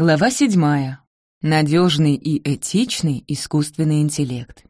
Глава седьмая. Надежный и этичный искусственный интеллект.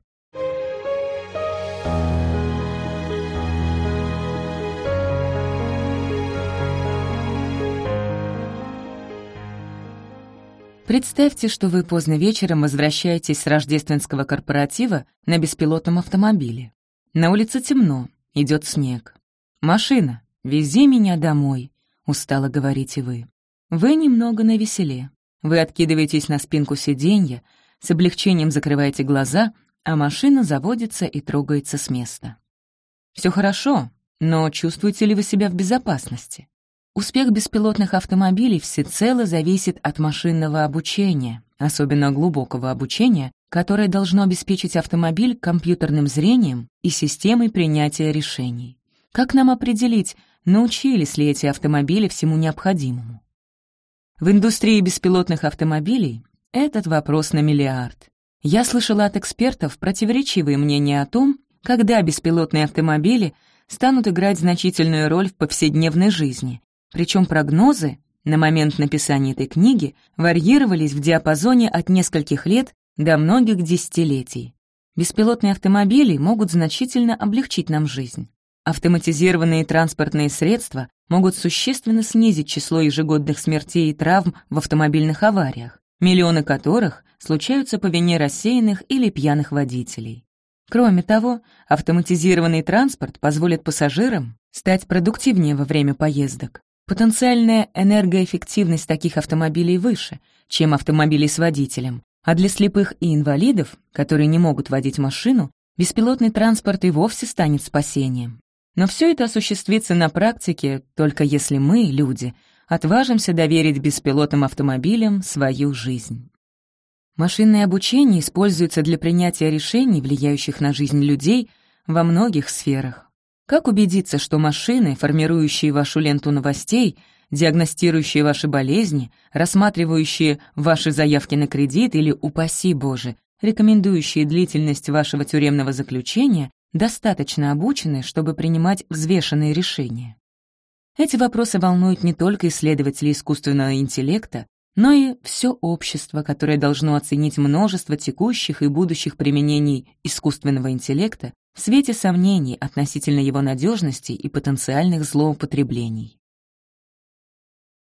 Представьте, что вы поздно вечером возвращаетесь с рождественского корпоратива на беспилотном автомобиле. На улице темно, идет снег. «Машина, вези меня домой», — устало говорите вы. Вы немного навеселе. Вы откидываетесь на спинку сиденья, с облегчением закрываете глаза, а машина заводится и трогается с места. Все хорошо, но чувствуете ли вы себя в безопасности? Успех беспилотных автомобилей всецело зависит от машинного обучения, особенно глубокого обучения, которое должно обеспечить автомобиль компьютерным зрением и системой принятия решений. Как нам определить, научились ли эти автомобили всему необходимому? В индустрии беспилотных автомобилей этот вопрос на миллиард. Я слышала от экспертов противоречивые мнения о том, когда беспилотные автомобили станут играть значительную роль в повседневной жизни, причем прогнозы на момент написания этой книги варьировались в диапазоне от нескольких лет до многих десятилетий. Беспилотные автомобили могут значительно облегчить нам жизнь. Автоматизированные транспортные средства могут существенно снизить число ежегодных смертей и травм в автомобильных авариях, миллионы которых случаются по вине рассеянных или пьяных водителей. Кроме того, автоматизированный транспорт позволит пассажирам стать продуктивнее во время поездок, Потенциальная энергоэффективность таких автомобилей выше, чем автомобилей с водителем, а для слепых и инвалидов, которые не могут водить машину, беспилотный транспорт и вовсе станет спасением. Но все это осуществится на практике только если мы, люди, отважимся доверить беспилотным автомобилям свою жизнь. Машинное обучение используется для принятия решений, влияющих на жизнь людей, во многих сферах. Как убедиться, что машины, формирующие вашу ленту новостей, диагностирующие ваши болезни, рассматривающие ваши заявки на кредит или, упаси Боже, рекомендующие длительность вашего тюремного заключения, достаточно обучены, чтобы принимать взвешенные решения? Эти вопросы волнуют не только исследователей искусственного интеллекта, но и все общество, которое должно оценить множество текущих и будущих применений искусственного интеллекта в свете сомнений относительно его надежности и потенциальных злоупотреблений.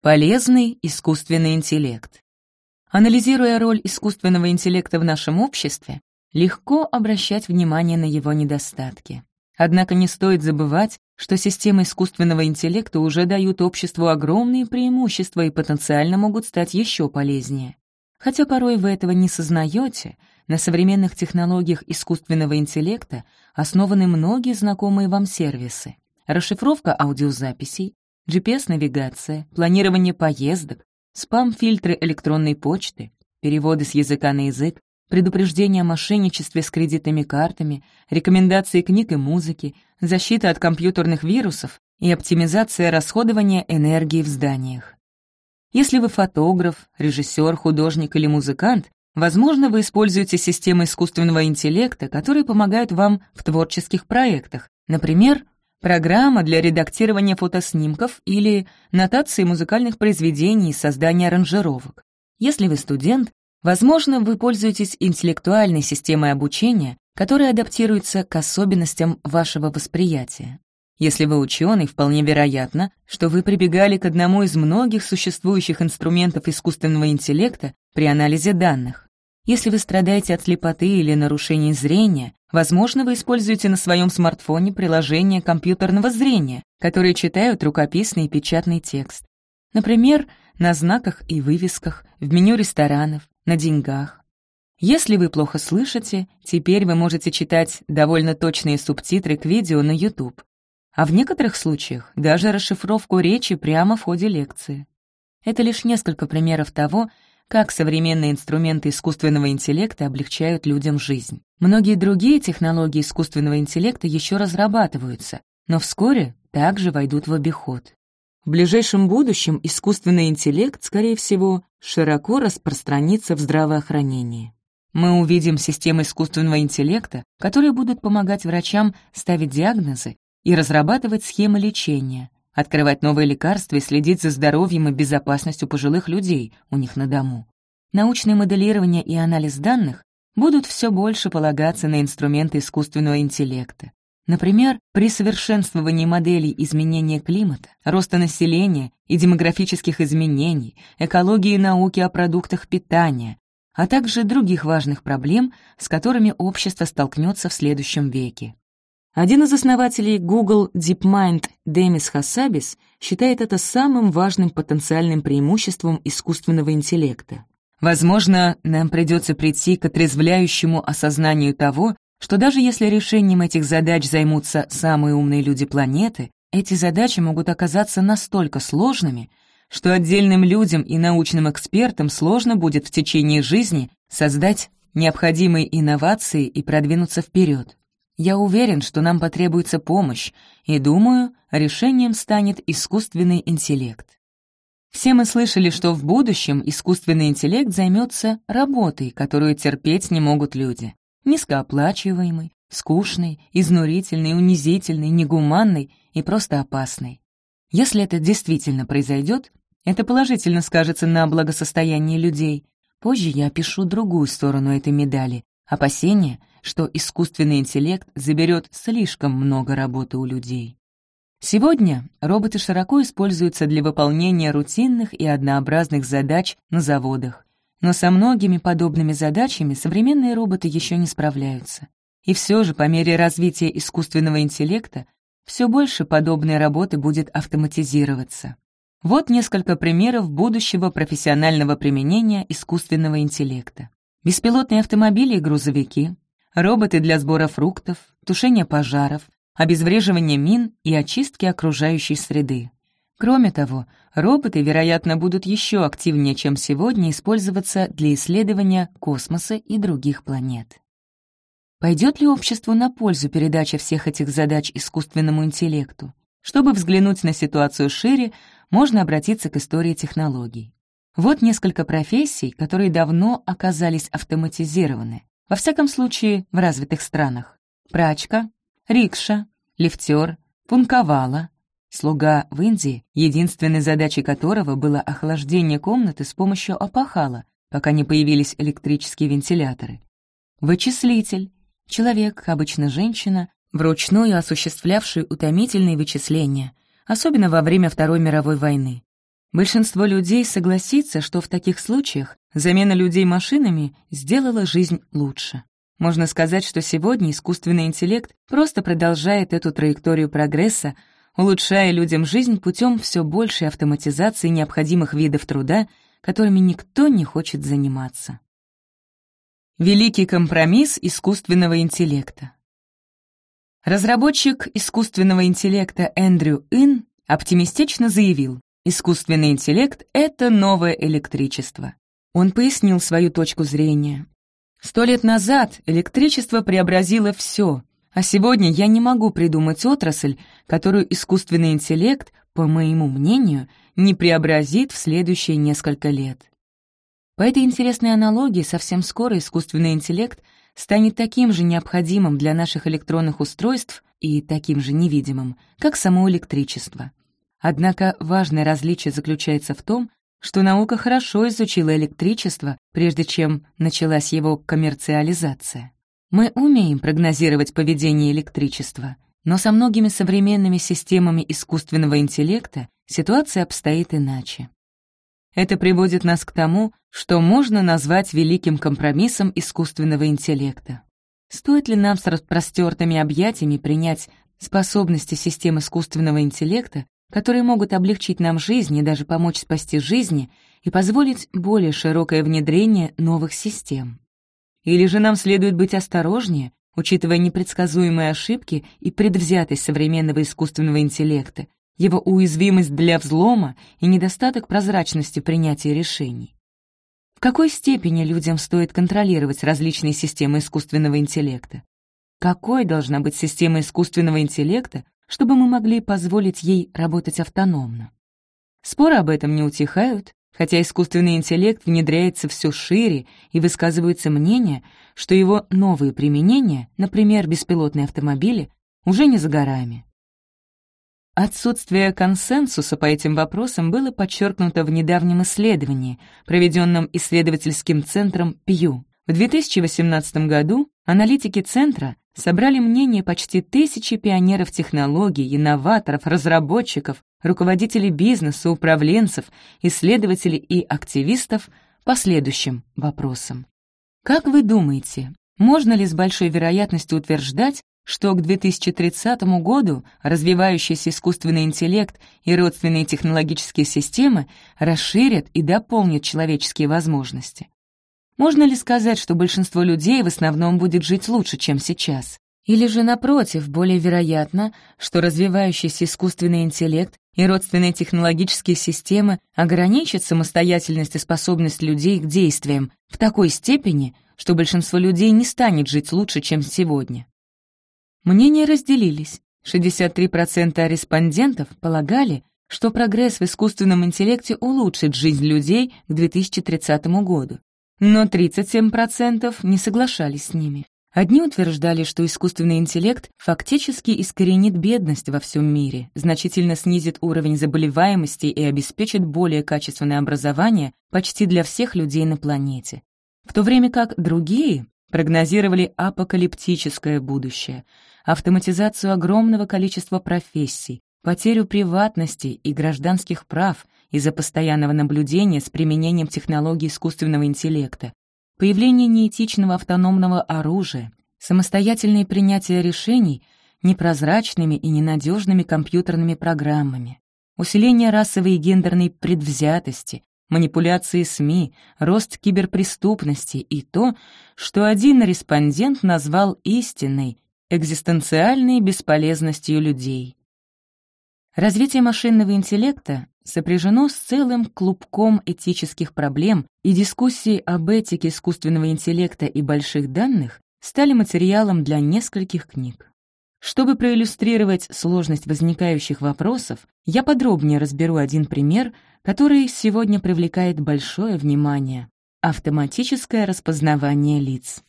Полезный искусственный интеллект. Анализируя роль искусственного интеллекта в нашем обществе, легко обращать внимание на его недостатки. Однако не стоит забывать, что системы искусственного интеллекта уже дают обществу огромные преимущества и потенциально могут стать еще полезнее. Хотя порой вы этого не сознаете, на современных технологиях искусственного интеллекта основаны многие знакомые вам сервисы. Расшифровка аудиозаписей, GPS-навигация, планирование поездок, спам-фильтры электронной почты, переводы с языка на язык, предупреждение о мошенничестве с кредитными картами, рекомендации книг и музыки, защита от компьютерных вирусов и оптимизация расходования энергии в зданиях. Если вы фотограф, режиссер, художник или музыкант, возможно, вы используете системы искусственного интеллекта, которые помогают вам в творческих проектах, например, программа для редактирования фотоснимков или нотации музыкальных произведений и создания аранжировок. Если вы студент, возможно, вы пользуетесь интеллектуальной системой обучения, которая адаптируется к особенностям вашего восприятия. Если вы ученый, вполне вероятно, что вы прибегали к одному из многих существующих инструментов искусственного интеллекта при анализе данных. Если вы страдаете от слепоты или нарушений зрения, возможно, вы используете на своем смартфоне приложение компьютерного зрения, которые читают рукописный и печатный текст. Например, на знаках и вывесках, в меню ресторанов, на деньгах. Если вы плохо слышите, теперь вы можете читать довольно точные субтитры к видео на YouTube а в некоторых случаях даже расшифровку речи прямо в ходе лекции. Это лишь несколько примеров того, как современные инструменты искусственного интеллекта облегчают людям жизнь. Многие другие технологии искусственного интеллекта еще разрабатываются, но вскоре также войдут в обиход. В ближайшем будущем искусственный интеллект, скорее всего, широко распространится в здравоохранении. Мы увидим системы искусственного интеллекта, которые будут помогать врачам ставить диагнозы и разрабатывать схемы лечения, открывать новые лекарства и следить за здоровьем и безопасностью пожилых людей у них на дому. Научное моделирование и анализ данных будут все больше полагаться на инструменты искусственного интеллекта. Например, при совершенствовании моделей изменения климата, роста населения и демографических изменений, экологии и науки о продуктах питания, а также других важных проблем, с которыми общество столкнется в следующем веке. Один из основателей Google DeepMind Демис Хасабис считает это самым важным потенциальным преимуществом искусственного интеллекта. Возможно, нам придется прийти к отрезвляющему осознанию того, что даже если решением этих задач займутся самые умные люди планеты, эти задачи могут оказаться настолько сложными, что отдельным людям и научным экспертам сложно будет в течение жизни создать необходимые инновации и продвинуться вперед. Я уверен, что нам потребуется помощь, и думаю, решением станет искусственный интеллект. Все мы слышали, что в будущем искусственный интеллект займется работой, которую терпеть не могут люди. Низкооплачиваемой, скучной, изнурительной, унизительной, негуманной и просто опасной. Если это действительно произойдет, это положительно скажется на благосостоянии людей. Позже я опишу другую сторону этой медали — опасения, что искусственный интеллект заберет слишком много работы у людей. Сегодня роботы широко используются для выполнения рутинных и однообразных задач на заводах. Но со многими подобными задачами современные роботы еще не справляются. И все же, по мере развития искусственного интеллекта, все больше подобной работы будет автоматизироваться. Вот несколько примеров будущего профессионального применения искусственного интеллекта. Беспилотные автомобили и грузовики, роботы для сбора фруктов, тушения пожаров, обезвреживания мин и очистки окружающей среды. Кроме того, роботы, вероятно, будут еще активнее, чем сегодня, использоваться для исследования космоса и других планет. Пойдет ли обществу на пользу передача всех этих задач искусственному интеллекту? Чтобы взглянуть на ситуацию шире, можно обратиться к истории технологий. Вот несколько профессий, которые давно оказались автоматизированы, во всяком случае в развитых странах. Прачка, рикша, лифтер, пунковала. Слуга в Индии, единственной задачей которого было охлаждение комнаты с помощью опахала, пока не появились электрические вентиляторы. Вычислитель, человек, обычно женщина, вручную осуществлявший утомительные вычисления, особенно во время Второй мировой войны. Большинство людей согласится, что в таких случаях замена людей машинами сделала жизнь лучше. Можно сказать, что сегодня искусственный интеллект просто продолжает эту траекторию прогресса, улучшая людям жизнь путем все большей автоматизации необходимых видов труда, которыми никто не хочет заниматься. Великий компромисс искусственного интеллекта Разработчик искусственного интеллекта Эндрю Ин оптимистично заявил, искусственный интеллект — это новое электричество. Он пояснил свою точку зрения. Сто лет назад электричество преобразило все, а сегодня я не могу придумать отрасль, которую искусственный интеллект, по моему мнению, не преобразит в следующие несколько лет. По этой интересной аналогии совсем скоро искусственный интеллект — станет таким же необходимым для наших электронных устройств и таким же невидимым, как само электричество. Однако важное различие заключается в том, что наука хорошо изучила электричество, прежде чем началась его коммерциализация. Мы умеем прогнозировать поведение электричества, но со многими современными системами искусственного интеллекта ситуация обстоит иначе. Это приводит нас к тому, что можно назвать великим компромиссом искусственного интеллекта. Стоит ли нам с распростертыми объятиями принять способности систем искусственного интеллекта, которые могут облегчить нам жизнь и даже помочь спасти жизни и позволить более широкое внедрение новых систем? Или же нам следует быть осторожнее, учитывая непредсказуемые ошибки и предвзятость современного искусственного интеллекта, его уязвимость для взлома и недостаток прозрачности принятия решений. В какой степени людям стоит контролировать различные системы искусственного интеллекта? Какой должна быть система искусственного интеллекта, чтобы мы могли позволить ей работать автономно? Споры об этом не утихают, хотя искусственный интеллект внедряется все шире и высказывается мнение, что его новые применения, например, беспилотные автомобили, уже не за горами. Отсутствие консенсуса по этим вопросам было подчеркнуто в недавнем исследовании, проведенном исследовательским центром Пью. В 2018 году аналитики центра собрали мнение почти тысячи пионеров технологий, инноваторов, разработчиков, руководителей бизнеса, управленцев, исследователей и активистов по следующим вопросам. Как вы думаете, можно ли с большой вероятностью утверждать, что к 2030 году развивающийся искусственный интеллект и родственные технологические системы расширят и дополнят человеческие возможности. Можно ли сказать, что большинство людей в основном будет жить лучше, чем сейчас? Или же, напротив, более вероятно, что развивающийся искусственный интеллект и родственные технологические системы ограничат самостоятельность и способность людей к действиям в такой степени, что большинство людей не станет жить лучше, чем сегодня? Мнения разделились. 63% респондентов полагали, что прогресс в искусственном интеллекте улучшит жизнь людей к 2030 году. Но 37% не соглашались с ними. Одни утверждали, что искусственный интеллект фактически искоренит бедность во всем мире, значительно снизит уровень заболеваемости и обеспечит более качественное образование почти для всех людей на планете. В то время как другие прогнозировали апокалиптическое будущее, автоматизацию огромного количества профессий, потерю приватности и гражданских прав из-за постоянного наблюдения с применением технологий искусственного интеллекта, появление неэтичного автономного оружия, самостоятельное принятие решений непрозрачными и ненадежными компьютерными программами, усиление расовой и гендерной предвзятости, манипуляции СМИ, рост киберпреступности и то, что один респондент назвал истинной, экзистенциальной бесполезностью людей. Развитие машинного интеллекта сопряжено с целым клубком этических проблем, и дискуссии об этике искусственного интеллекта и больших данных стали материалом для нескольких книг. Чтобы проиллюстрировать сложность возникающих вопросов, я подробнее разберу один пример, который сегодня привлекает большое внимание — автоматическое распознавание лиц.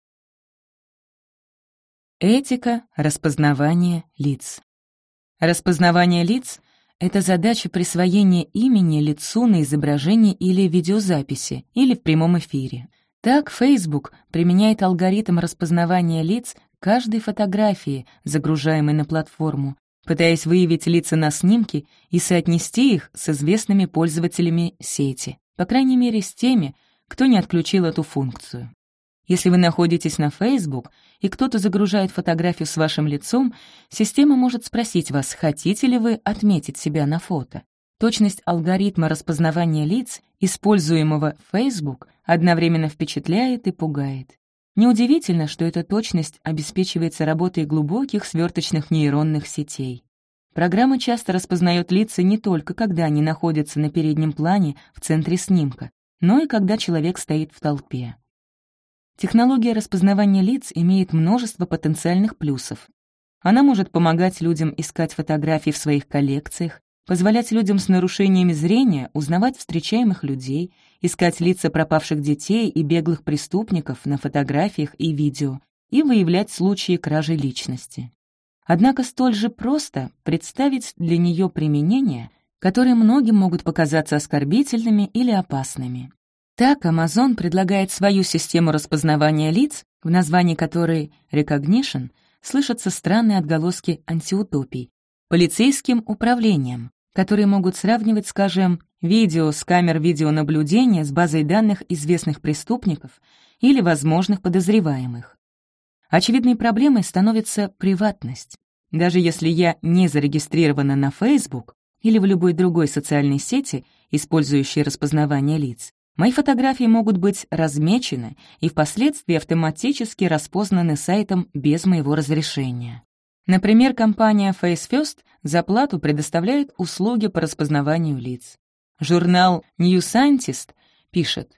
Этика распознавания лиц. Распознавание лиц — это задача присвоения имени лицу на изображении или видеозаписи, или в прямом эфире. Так, Facebook применяет алгоритм распознавания лиц каждой фотографии, загружаемой на платформу, пытаясь выявить лица на снимке и соотнести их с известными пользователями сети, по крайней мере, с теми, кто не отключил эту функцию. Если вы находитесь на Facebook, и кто-то загружает фотографию с вашим лицом, система может спросить вас, хотите ли вы отметить себя на фото. Точность алгоритма распознавания лиц, используемого Facebook, одновременно впечатляет и пугает. Неудивительно, что эта точность обеспечивается работой глубоких сверточных нейронных сетей. Программа часто распознает лица не только когда они находятся на переднем плане в центре снимка, но и когда человек стоит в толпе. Технология распознавания лиц имеет множество потенциальных плюсов. Она может помогать людям искать фотографии в своих коллекциях, позволять людям с нарушениями зрения узнавать встречаемых людей, искать лица пропавших детей и беглых преступников на фотографиях и видео и выявлять случаи кражи личности. Однако столь же просто представить для нее применения, которые многим могут показаться оскорбительными или опасными. Так, Amazon предлагает свою систему распознавания лиц, в названии которой Recognition слышатся странные отголоски антиутопий, полицейским управлением, которые могут сравнивать, скажем, видео с камер видеонаблюдения с базой данных известных преступников или возможных подозреваемых. Очевидной проблемой становится приватность. Даже если я не зарегистрирована на Facebook или в любой другой социальной сети, использующей распознавание лиц, Мои фотографии могут быть размечены и впоследствии автоматически распознаны сайтом без моего разрешения. Например, компания FaceFirst за плату предоставляет услуги по распознаванию лиц. Журнал New Scientist пишет,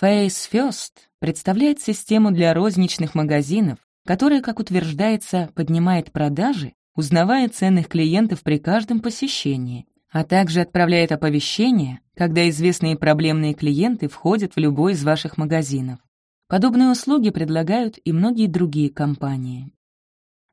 FaceFirst представляет систему для розничных магазинов, которая, как утверждается, поднимает продажи, узнавая ценных клиентов при каждом посещении, а также отправляет оповещения, когда известные проблемные клиенты входят в любой из ваших магазинов. Подобные услуги предлагают и многие другие компании.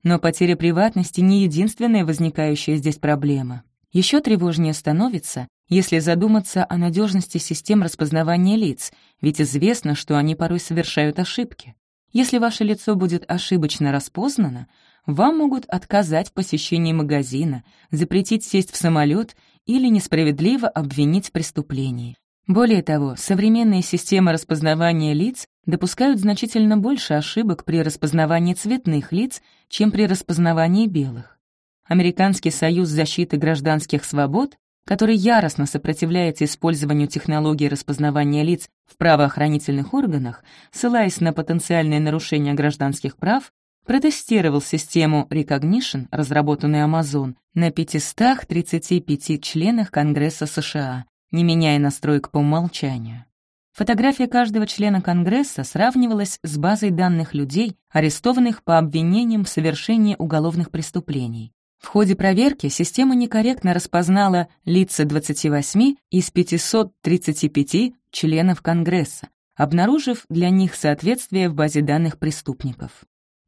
Но потеря приватности не единственная возникающая здесь проблема. Еще тревожнее становится, если задуматься о надежности систем распознавания лиц, ведь известно, что они порой совершают ошибки. Если ваше лицо будет ошибочно распознано, вам могут отказать в посещении магазина, запретить сесть в самолет или несправедливо обвинить в преступлении. Более того, современные системы распознавания лиц допускают значительно больше ошибок при распознавании цветных лиц, чем при распознавании белых. Американский союз защиты гражданских свобод, который яростно сопротивляется использованию технологий распознавания лиц в правоохранительных органах, ссылаясь на потенциальные нарушения гражданских прав, протестировал систему Recognition, разработанную Amazon, на 535 членах Конгресса США, не меняя настроек по умолчанию. Фотография каждого члена Конгресса сравнивалась с базой данных людей, арестованных по обвинениям в совершении уголовных преступлений. В ходе проверки система некорректно распознала лица 28 из 535 членов Конгресса, обнаружив для них соответствие в базе данных преступников.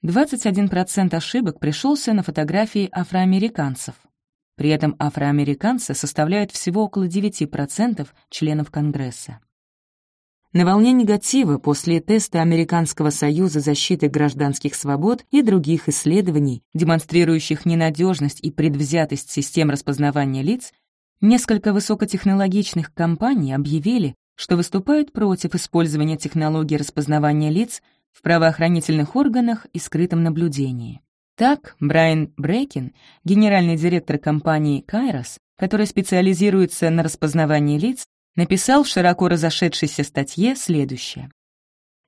21% ошибок пришелся на фотографии афроамериканцев. При этом афроамериканцы составляют всего около 9% членов Конгресса. На волне негатива после теста Американского союза защиты гражданских свобод и других исследований, демонстрирующих ненадежность и предвзятость систем распознавания лиц, несколько высокотехнологичных компаний объявили, что выступают против использования технологий распознавания лиц в правоохранительных органах и скрытом наблюдении. Так, Брайан Брекин, генеральный директор компании «Кайрос», который специализируется на распознавании лиц, написал в широко разошедшейся статье следующее.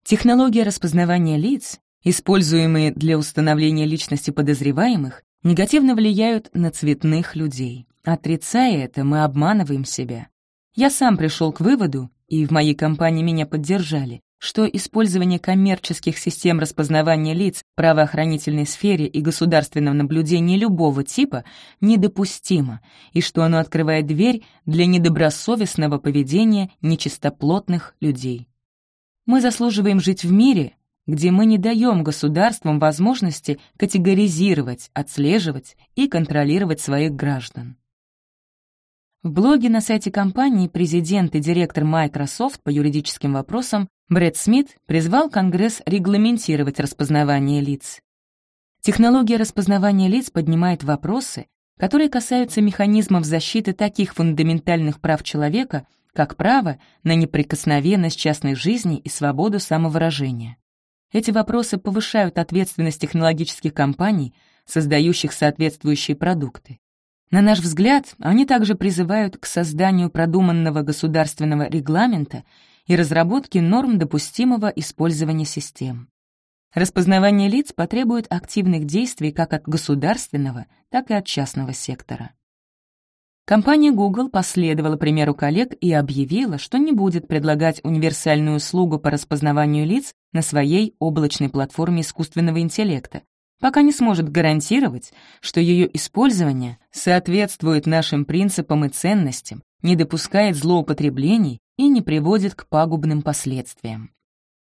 Технология распознавания лиц, используемые для установления личности подозреваемых, негативно влияют на цветных людей. Отрицая это, мы обманываем себя. Я сам пришел к выводу, и в моей компании меня поддержали, что использование коммерческих систем распознавания лиц в правоохранительной сфере и государственном наблюдении любого типа недопустимо, и что оно открывает дверь для недобросовестного поведения нечистоплотных людей. Мы заслуживаем жить в мире, где мы не даем государствам возможности категоризировать, отслеживать и контролировать своих граждан. В блоге на сайте компании президент и директор Microsoft по юридическим вопросам Брэд Смит призвал Конгресс регламентировать распознавание лиц. Технология распознавания лиц поднимает вопросы, которые касаются механизмов защиты таких фундаментальных прав человека, как право на неприкосновенность частной жизни и свободу самовыражения. Эти вопросы повышают ответственность технологических компаний, создающих соответствующие продукты. На наш взгляд, они также призывают к созданию продуманного государственного регламента и разработке норм допустимого использования систем. Распознавание лиц потребует активных действий как от государственного, так и от частного сектора. Компания Google последовала примеру коллег и объявила, что не будет предлагать универсальную услугу по распознаванию лиц на своей облачной платформе искусственного интеллекта, пока не сможет гарантировать, что ее использование соответствует нашим принципам и ценностям, не допускает злоупотреблений и не приводит к пагубным последствиям.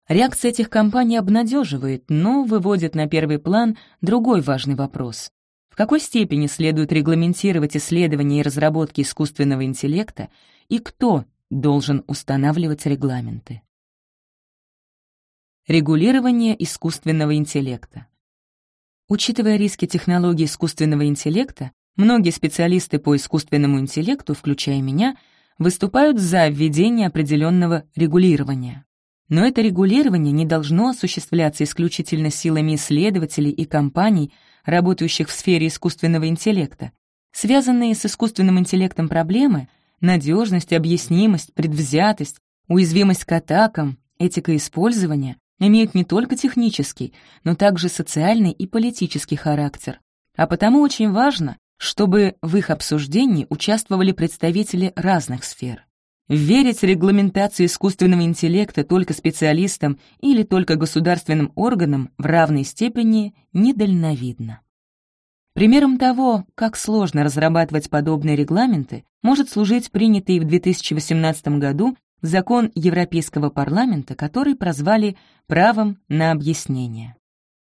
Реакция этих компаний обнадеживает, но выводит на первый план другой важный вопрос. В какой степени следует регламентировать исследования и разработки искусственного интеллекта и кто должен устанавливать регламенты? Регулирование искусственного интеллекта. Учитывая риски технологий искусственного интеллекта, многие специалисты по искусственному интеллекту, включая меня, выступают за введение определенного регулирования. Но это регулирование не должно осуществляться исключительно силами исследователей и компаний, работающих в сфере искусственного интеллекта. Связанные с искусственным интеллектом проблемы — надежность, объяснимость, предвзятость, уязвимость к атакам, этика использования имеют не только технический, но также социальный и политический характер. А потому очень важно, чтобы в их обсуждении участвовали представители разных сфер. Верить регламентации искусственного интеллекта только специалистам или только государственным органам в равной степени недальновидно. Примером того, как сложно разрабатывать подобные регламенты, может служить принятый в 2018 году закон Европейского парламента, который прозвали «правом на объяснение».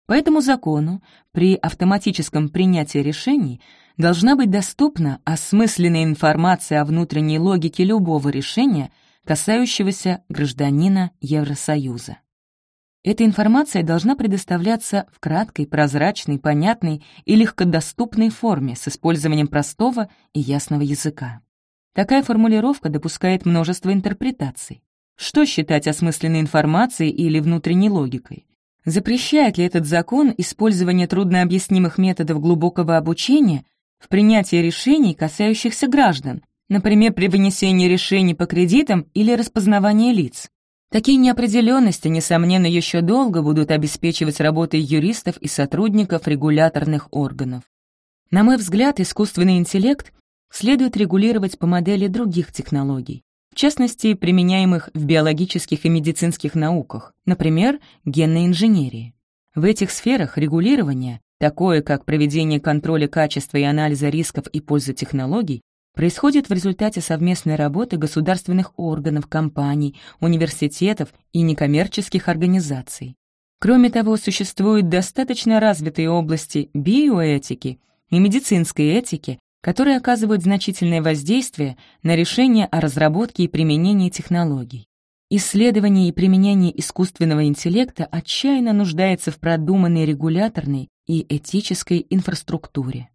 По этому закону при автоматическом принятии решений должна быть доступна осмысленная информация о внутренней логике любого решения, касающегося гражданина Евросоюза. Эта информация должна предоставляться в краткой, прозрачной, понятной и легкодоступной форме с использованием простого и ясного языка. Такая формулировка допускает множество интерпретаций. Что считать осмысленной информацией или внутренней логикой? Запрещает ли этот закон использование труднообъяснимых методов глубокого обучения в принятии решений, касающихся граждан, например, при вынесении решений по кредитам или распознавании лиц? Такие неопределенности, несомненно, еще долго будут обеспечивать работой юристов и сотрудников регуляторных органов. На мой взгляд, искусственный интеллект следует регулировать по модели других технологий, в частности, применяемых в биологических и медицинских науках, например, генной инженерии. В этих сферах регулирование, такое как проведение контроля качества и анализа рисков и пользы технологий, происходит в результате совместной работы государственных органов, компаний, университетов и некоммерческих организаций. Кроме того, существуют достаточно развитые области биоэтики и медицинской этики, которые оказывают значительное воздействие на решение о разработке и применении технологий. Исследование и применение искусственного интеллекта отчаянно нуждается в продуманной регуляторной и этической инфраструктуре.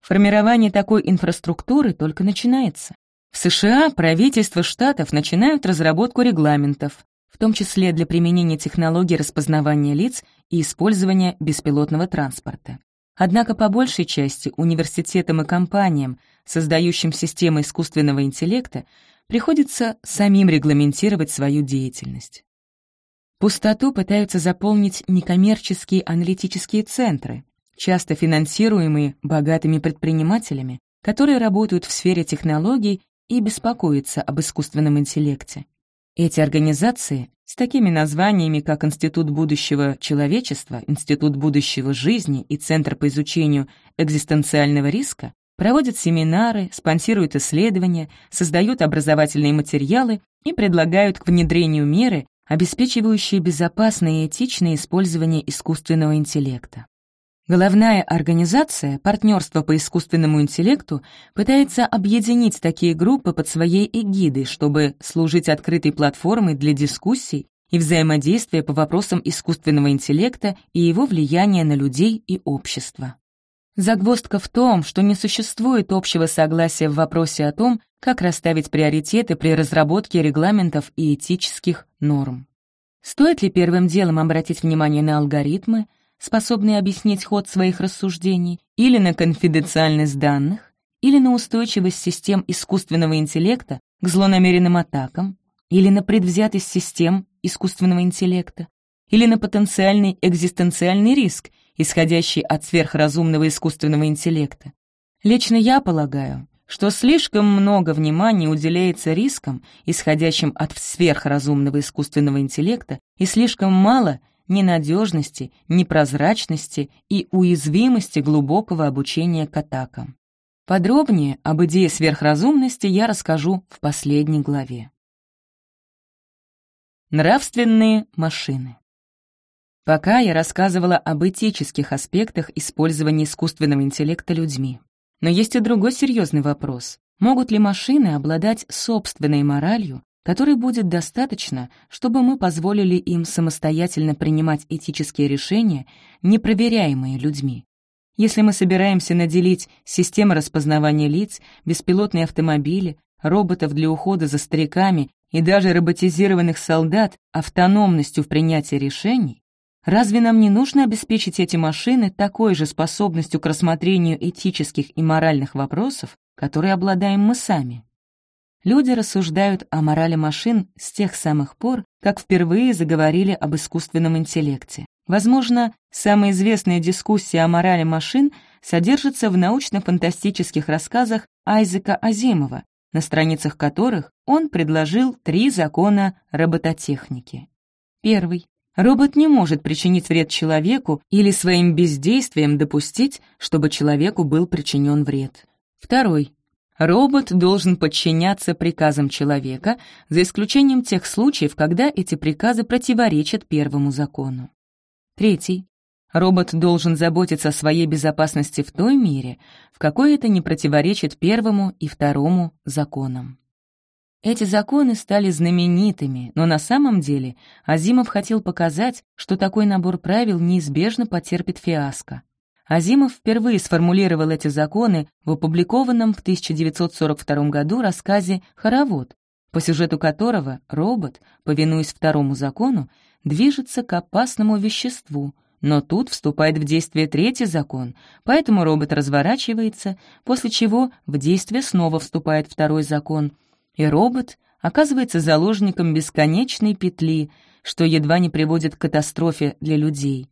Формирование такой инфраструктуры только начинается. В США правительства штатов начинают разработку регламентов, в том числе для применения технологий распознавания лиц и использования беспилотного транспорта. Однако по большей части университетам и компаниям, создающим системы искусственного интеллекта, приходится самим регламентировать свою деятельность. Пустоту пытаются заполнить некоммерческие аналитические центры, часто финансируемые богатыми предпринимателями, которые работают в сфере технологий и беспокоятся об искусственном интеллекте. Эти организации с такими названиями, как Институт будущего человечества, Институт будущего жизни и Центр по изучению экзистенциального риска, проводят семинары, спонсируют исследования, создают образовательные материалы и предлагают к внедрению меры, обеспечивающие безопасное и этичное использование искусственного интеллекта. Головная организация «Партнерство по искусственному интеллекту» пытается объединить такие группы под своей эгидой, чтобы служить открытой платформой для дискуссий и взаимодействия по вопросам искусственного интеллекта и его влияния на людей и общество. Загвоздка в том, что не существует общего согласия в вопросе о том, как расставить приоритеты при разработке регламентов и этических норм. Стоит ли первым делом обратить внимание на алгоритмы, способные объяснить ход своих рассуждений, или на конфиденциальность данных, или на устойчивость систем искусственного интеллекта к злонамеренным атакам, или на предвзятость систем искусственного интеллекта, или на потенциальный экзистенциальный риск, исходящий от сверхразумного искусственного интеллекта. Лично я полагаю, что слишком много внимания уделяется рискам, исходящим от сверхразумного искусственного интеллекта, и слишком мало — ненадежности, непрозрачности и уязвимости глубокого обучения к атакам. Подробнее об идее сверхразумности я расскажу в последней главе. Нравственные машины. Пока я рассказывала об этических аспектах использования искусственного интеллекта людьми. Но есть и другой серьезный вопрос. Могут ли машины обладать собственной моралью которой будет достаточно, чтобы мы позволили им самостоятельно принимать этические решения, непроверяемые людьми. Если мы собираемся наделить системы распознавания лиц, беспилотные автомобили, роботов для ухода за стариками и даже роботизированных солдат автономностью в принятии решений, разве нам не нужно обеспечить эти машины такой же способностью к рассмотрению этических и моральных вопросов, которые обладаем мы сами? Люди рассуждают о морали машин с тех самых пор, как впервые заговорили об искусственном интеллекте. Возможно, самая известная дискуссия о морали машин содержится в научно-фантастических рассказах Айзека Азимова, на страницах которых он предложил три закона робототехники. Первый. Робот не может причинить вред человеку или своим бездействием допустить, чтобы человеку был причинен вред. Второй. Робот должен подчиняться приказам человека, за исключением тех случаев, когда эти приказы противоречат первому закону. Третий. Робот должен заботиться о своей безопасности в той мере, в какой это не противоречит первому и второму законам. Эти законы стали знаменитыми, но на самом деле Азимов хотел показать, что такой набор правил неизбежно потерпит фиаско. Азимов впервые сформулировал эти законы в опубликованном в 1942 году рассказе «Хоровод», по сюжету которого робот, повинуясь второму закону, движется к опасному веществу, но тут вступает в действие третий закон, поэтому робот разворачивается, после чего в действие снова вступает второй закон, и робот оказывается заложником бесконечной петли, что едва не приводит к катастрофе для людей.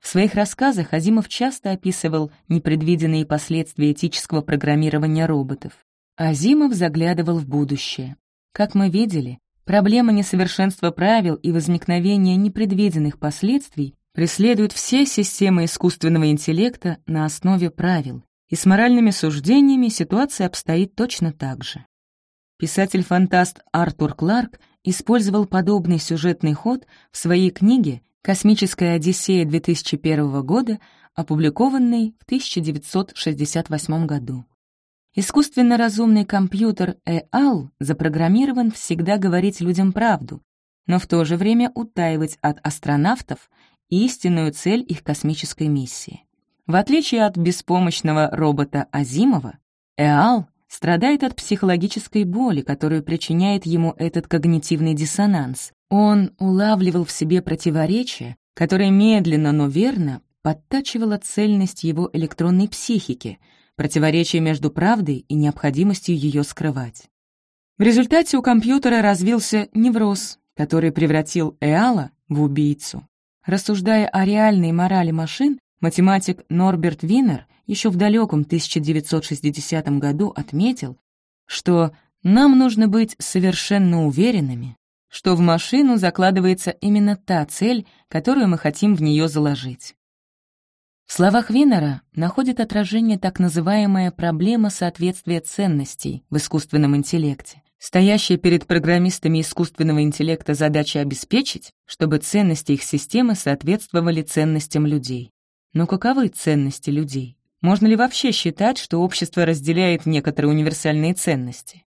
В своих рассказах Азимов часто описывал непредвиденные последствия этического программирования роботов. Азимов заглядывал в будущее. Как мы видели, проблема несовершенства правил и возникновения непредвиденных последствий преследует все системы искусственного интеллекта на основе правил, и с моральными суждениями ситуация обстоит точно так же. Писатель-фантаст Артур Кларк использовал подобный сюжетный ход в своей книге «Космическая Одиссея» 2001 года, опубликованной в 1968 году. Искусственно разумный компьютер EAL запрограммирован всегда говорить людям правду, но в то же время утаивать от астронавтов истинную цель их космической миссии. В отличие от беспомощного робота Азимова, EAL страдает от психологической боли, которую причиняет ему этот когнитивный диссонанс, он улавливал в себе противоречия, которые медленно, но верно подтачивало цельность его электронной психики, противоречие между правдой и необходимостью ее скрывать. В результате у компьютера развился невроз, который превратил Эала в убийцу. Рассуждая о реальной морали машин, математик Норберт Винер еще в далеком 1960 году отметил, что нам нужно быть совершенно уверенными, что в машину закладывается именно та цель, которую мы хотим в нее заложить. В словах Винера находит отражение так называемая проблема соответствия ценностей в искусственном интеллекте. Стоящая перед программистами искусственного интеллекта задача обеспечить, чтобы ценности их системы соответствовали ценностям людей. Но каковы ценности людей? Можно ли вообще считать, что общество разделяет некоторые универсальные ценности?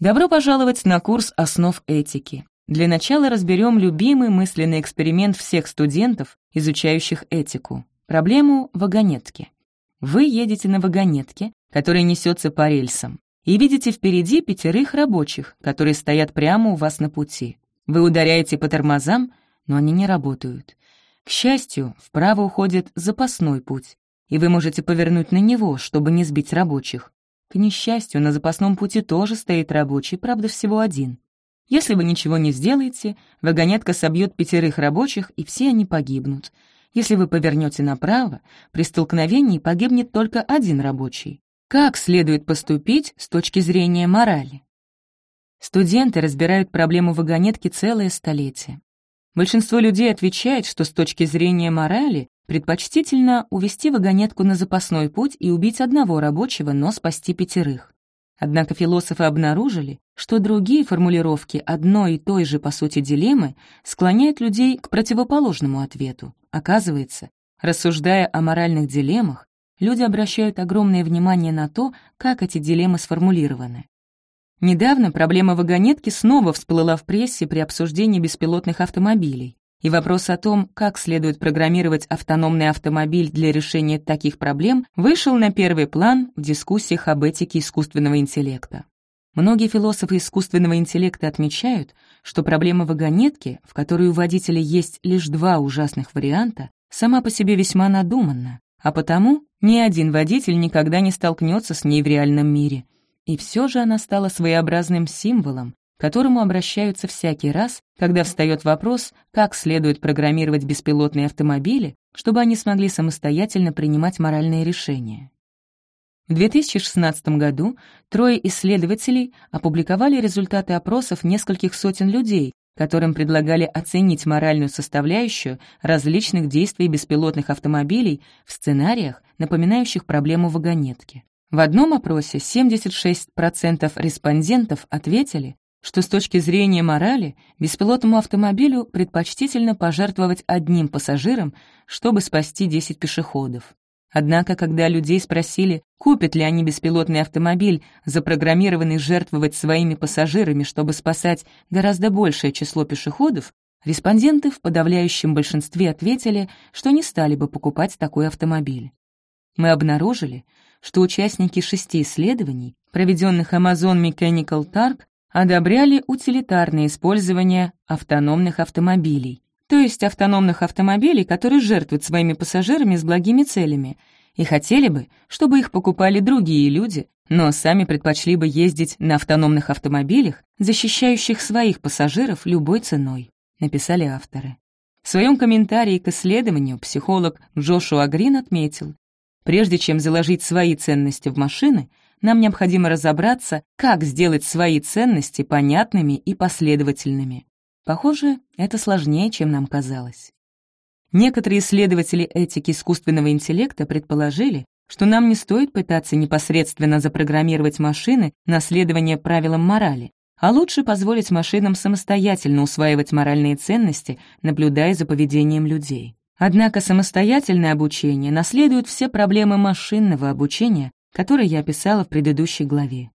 Добро пожаловать на курс «Основ этики». Для начала разберем любимый мысленный эксперимент всех студентов, изучающих этику — проблему вагонетки. Вы едете на вагонетке, которая несется по рельсам, и видите впереди пятерых рабочих, которые стоят прямо у вас на пути. Вы ударяете по тормозам, но они не работают. К счастью, вправо уходит запасной путь, и вы можете повернуть на него, чтобы не сбить рабочих. К несчастью, на запасном пути тоже стоит рабочий, правда, всего один. Если вы ничего не сделаете, вагонетка собьет пятерых рабочих, и все они погибнут. Если вы повернете направо, при столкновении погибнет только один рабочий. Как следует поступить с точки зрения морали? Студенты разбирают проблему вагонетки целое столетие. Большинство людей отвечает, что с точки зрения морали Предпочтительно увести вагонетку на запасной путь и убить одного рабочего, но спасти пятерых. Однако философы обнаружили, что другие формулировки одной и той же, по сути, дилеммы склоняют людей к противоположному ответу. Оказывается, рассуждая о моральных дилеммах, люди обращают огромное внимание на то, как эти дилеммы сформулированы. Недавно проблема вагонетки снова всплыла в прессе при обсуждении беспилотных автомобилей. И вопрос о том, как следует программировать автономный автомобиль для решения таких проблем, вышел на первый план в дискуссиях об этике искусственного интеллекта. Многие философы искусственного интеллекта отмечают, что проблема вагонетки, в которой у водителя есть лишь два ужасных варианта, сама по себе весьма надуманна, а потому ни один водитель никогда не столкнется с ней в реальном мире. И все же она стала своеобразным символом, к которому обращаются всякий раз, когда встает вопрос, как следует программировать беспилотные автомобили, чтобы они смогли самостоятельно принимать моральные решения. В 2016 году трое исследователей опубликовали результаты опросов нескольких сотен людей, которым предлагали оценить моральную составляющую различных действий беспилотных автомобилей в сценариях, напоминающих проблему вагонетки. В одном опросе 76% респондентов ответили, что с точки зрения морали беспилотному автомобилю предпочтительно пожертвовать одним пассажиром, чтобы спасти 10 пешеходов. Однако, когда людей спросили, купят ли они беспилотный автомобиль, запрограммированный жертвовать своими пассажирами, чтобы спасать гораздо большее число пешеходов, респонденты в подавляющем большинстве ответили, что не стали бы покупать такой автомобиль. Мы обнаружили, что участники шести исследований, проведенных Amazon Mechanical Turk, одобряли утилитарное использование автономных автомобилей, то есть автономных автомобилей, которые жертвуют своими пассажирами с благими целями, и хотели бы, чтобы их покупали другие люди, но сами предпочли бы ездить на автономных автомобилях, защищающих своих пассажиров любой ценой, написали авторы. В своем комментарии к исследованию психолог Джошуа Грин отметил, прежде чем заложить свои ценности в машины, нам необходимо разобраться, как сделать свои ценности понятными и последовательными. Похоже, это сложнее, чем нам казалось. Некоторые исследователи этики искусственного интеллекта предположили, что нам не стоит пытаться непосредственно запрограммировать машины на следование правилам морали, а лучше позволить машинам самостоятельно усваивать моральные ценности, наблюдая за поведением людей. Однако самостоятельное обучение наследует все проблемы машинного обучения, которые я описала в предыдущей главе.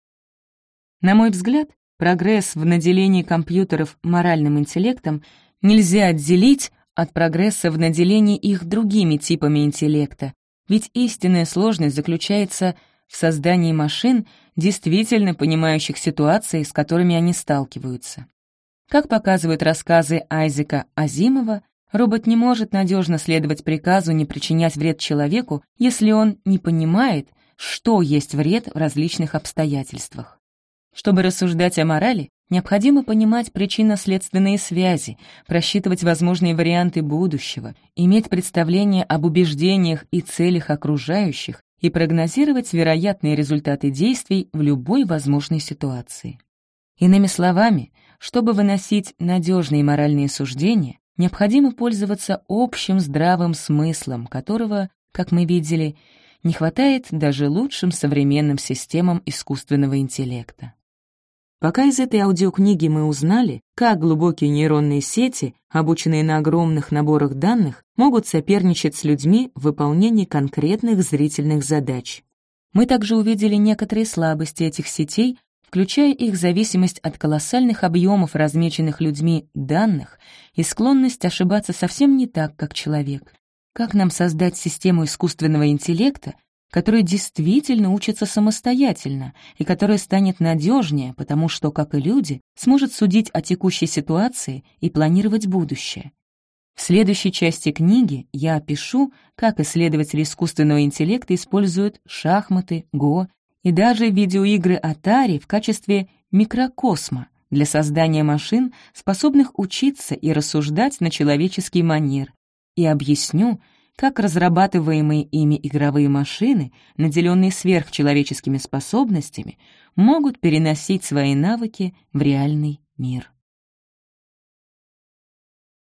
На мой взгляд, Прогресс в наделении компьютеров моральным интеллектом нельзя отделить от прогресса в наделении их другими типами интеллекта, ведь истинная сложность заключается в создании машин, действительно понимающих ситуации, с которыми они сталкиваются. Как показывают рассказы Айзека Азимова, робот не может надежно следовать приказу не причинять вред человеку, если он не понимает, что есть вред в различных обстоятельствах. Чтобы рассуждать о морали, необходимо понимать причинно-следственные связи, просчитывать возможные варианты будущего, иметь представление об убеждениях и целях окружающих и прогнозировать вероятные результаты действий в любой возможной ситуации. Иными словами, чтобы выносить надежные моральные суждения, необходимо пользоваться общим здравым смыслом, которого, как мы видели, не хватает даже лучшим современным системам искусственного интеллекта. Пока из этой аудиокниги мы узнали, как глубокие нейронные сети, обученные на огромных наборах данных, могут соперничать с людьми в выполнении конкретных зрительных задач. Мы также увидели некоторые слабости этих сетей, включая их зависимость от колоссальных объемов размеченных людьми данных и склонность ошибаться совсем не так, как человек. Как нам создать систему искусственного интеллекта, которая действительно учится самостоятельно и которая станет надежнее, потому что, как и люди, сможет судить о текущей ситуации и планировать будущее. В следующей части книги я опишу, как исследователи искусственного интеллекта используют шахматы, го и даже видеоигры Atari в качестве микрокосма для создания машин, способных учиться и рассуждать на человеческий манер, и объясню, как разрабатываемые ими игровые машины, наделенные сверхчеловеческими способностями, могут переносить свои навыки в реальный мир.